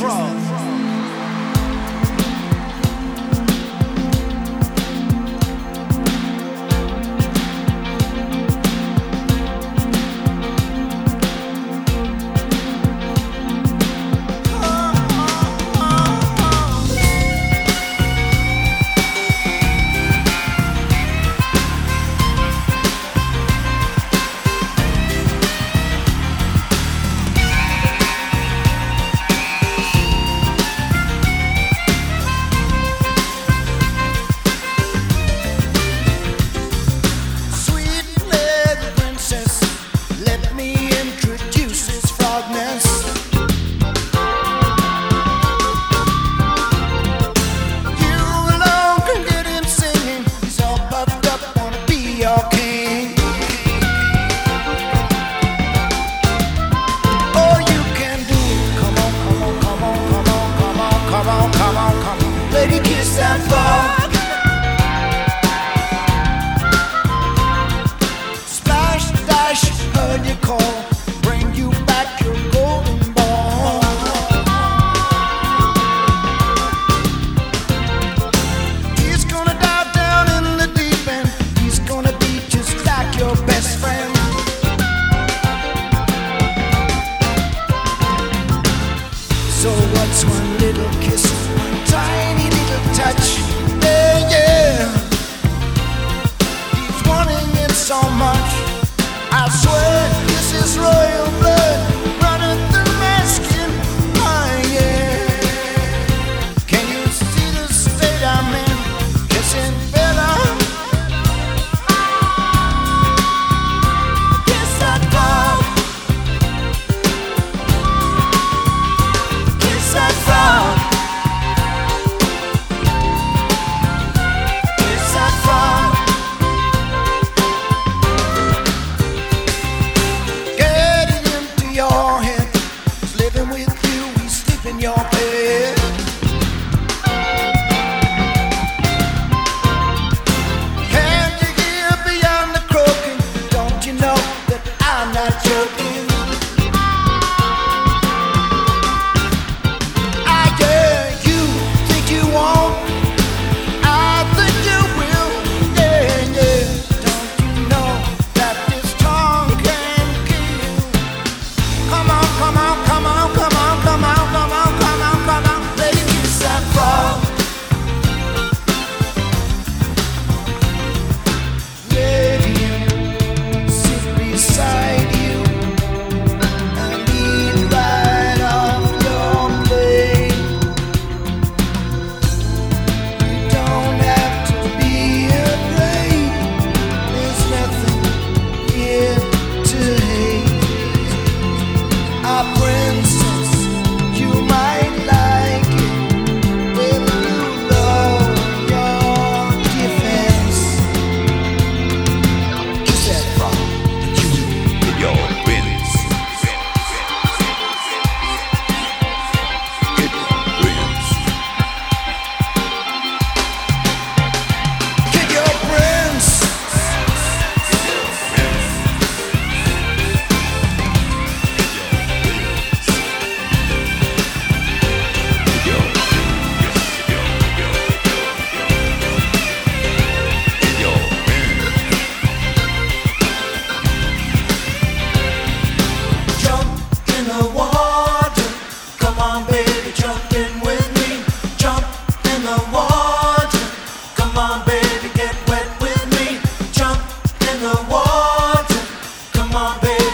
fraud.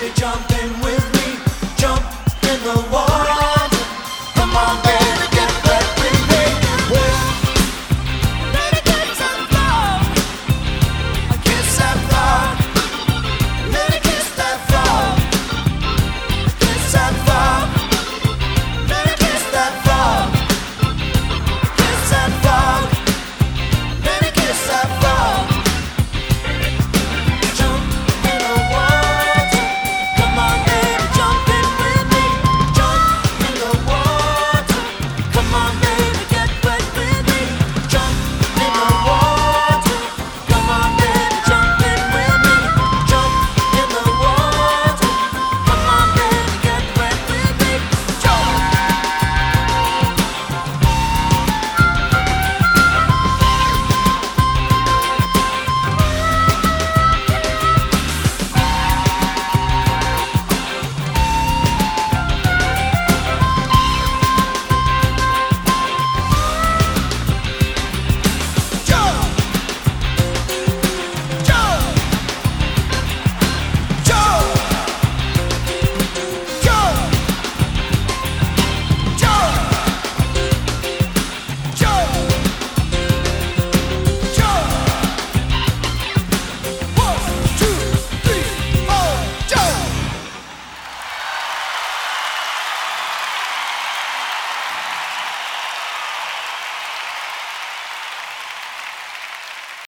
jumping.